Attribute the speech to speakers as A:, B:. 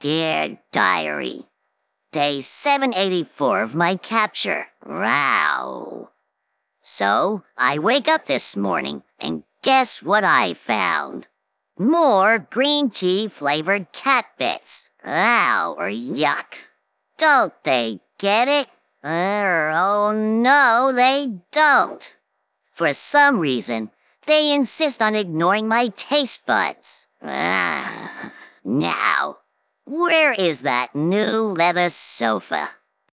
A: Dear Diary, Day 784 of my capture. Wow. So, I wake up this morning, and guess what I found? More green tea flavored cat bits. Ow, or yuck. Don't they get it? Er, oh no, they don't. For some reason, they insist on ignoring my taste buds. Ah. Now, where is that new leather sofa?